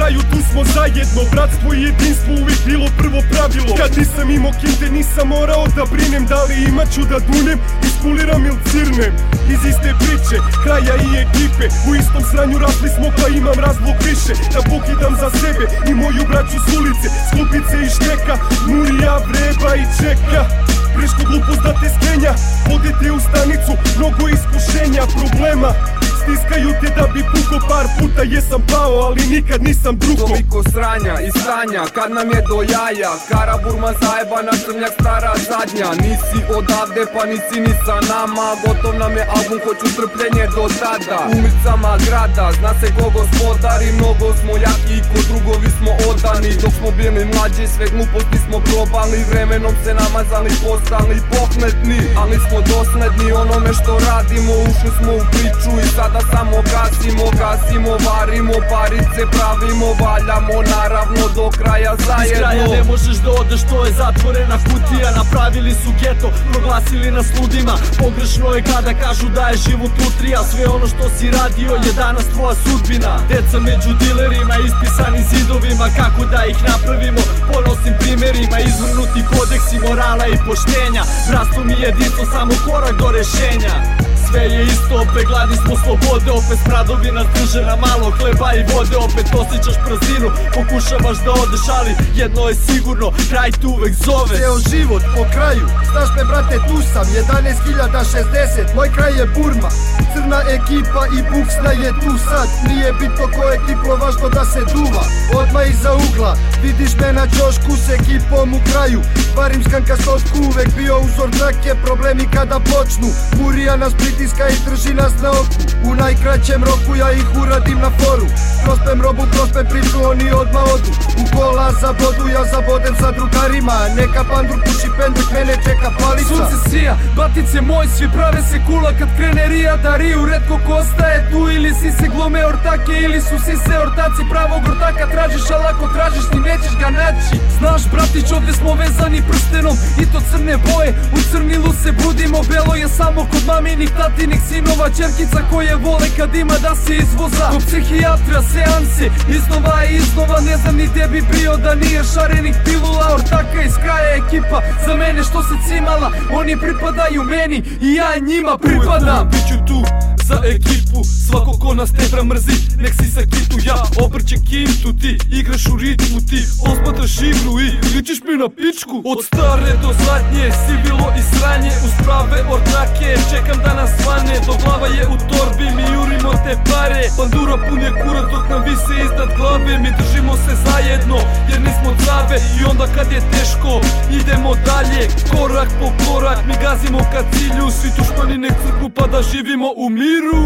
kraju tu smo zajedno Bratstvo i jedinstvo uvijek bilo prvo pravilo. Kad nisam imao kinte nisam morao da brinem Da li imat ću da dunem, iskuliram il cirnem. Iz iste priče, kraja i ekipe U istom sranju rasli smo pa imam razlog više Da pokidam za sebe i moju braću s ulice. Skupice i šteka, murija vreba i čeka. Greško glupost da te skenja Odete u stanicu, mnogo iskušenja, problema. Stiskaju te da bi puko par puta jesam pao ali nikad nisam drugo. Toliko sranja i sranja kad nam je do jaja. Kara burma zajebana crnjak stara zadnja. Nisi odavde pa nisi ni sa nama. Gotov nam je album hoću strpljenje do tada. Ulicama grada zna se ko gospodari. Mnogo smo jaki i ko drugovi smo odani. Dok smo bili mlađi sve gluposti smo probali. Vremenom se namazali postali pohmetni Ali smo dosledni onome što radimo. Ušli smo u priču i sada samo gasimo Gasimo, varimo, parice pravimo Valjamo naravno do kraja Iz kraja zajedno. ne možeš da odeš, to je zatvorena kutija. Napravili su geto, proglasili nas ludima. Pogrešno je kada kažu da je život lutrija. Sve ono što si radio je danas tvoja sudbina. Deca među dilerima, ispisani zidovima. Kako da ih napravimo, ponosim primjerima. Izvrnuti kodeksi morala i poštenja. Bratstvo mi jedinstvo, samo korak do rešenja sve je isto, opet gladni smo slobode Opet spradovi nas drže na malo hleba i vode Opet osjećaš prazinu, pokušavaš da odeš Ali jedno je sigurno, kraj tu uvek zove. Ceo život po kraju, znaš me brate tu sam 11.060, moj kraj je Burma. Crna ekipa i buksna je tu sad Nije bitno ko je ekiplo, važno da se duva. Odmah iza ugla, vidiš me na čošku s ekipom u kraju. Varim skanka stotku, uvek bio uzor trake Problemi kada počnu, Murija nas pritiska i ja ih uradim na foru. Prospem robu, prospem priču, oni odmah odu. U kola zabodu, ja zabodem sa drugarima. Neka pandur puši pendrek, mene čeka palica. Sunce sija, batice moj, svi prave se kula. Kad krene rija da riju Redko ko ostaje tu. Ili si se glume ortake ili su si se ortaci Pravog ortaka. Tražiš, ali ako tražiš ti nećeš ga naći. Znaš bratić, ovdje smo vezani prstenom. I to crne boje U crnilu se budimo, belo je samo kod maminih tatinih sinova. Čerkica koje vole kad ima da se izvoza Kod psihijatra seanse, iznova i iznova Ne znam ni gdje bi bio da nije šarenih pilula. Ortaka iz kraja ekipa, za mene što se cimala. Oni pripadaju meni i ja njima pripadam. Biću tu za ekipu. Svako ko nas tebra mrzi Nek si sa kitu Ja obrće kintu Ti igraš u ritmu Ti osmatraš igru i ličiš mi na pičku. Od stare do zadnje Si bilo kurac Dok nam vise iznad glave Mi držimo se zajedno Jer nismo cave I onda kad je teško Idemo dalje Korak po korak. Mi gazimo ka cilju Svi tušmani nek crknu pa da živimo u miru